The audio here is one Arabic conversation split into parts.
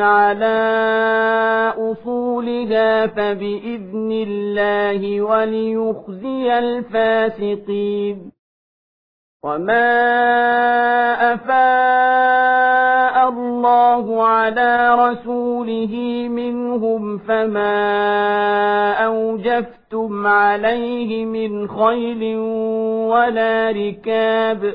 على أصولها فبإذن الله وليخزي الفاسقين وما أفاء الله على رسوله منهم فما أوجفتم عليه من خيل ولا ركاب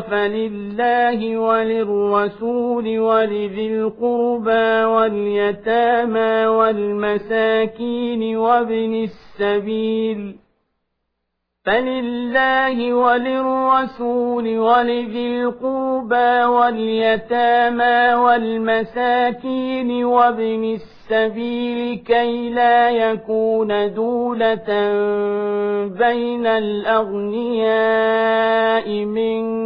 فلله وللرسول ولذي القربى واليتامى والمساكين وابن السبيل. فلله وللرسول ولذي القربى واليتامى والمساكين وابن السبيل كي لا يكون دولة بين الأغنياء منكم.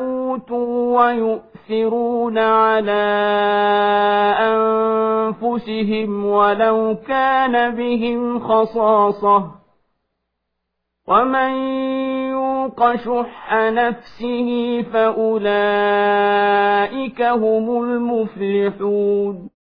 أوتوا ويؤثرون على أنفسهم ولو كان بهم خصاصة ومن يوق شح نفسه فأولئك هم المفلحون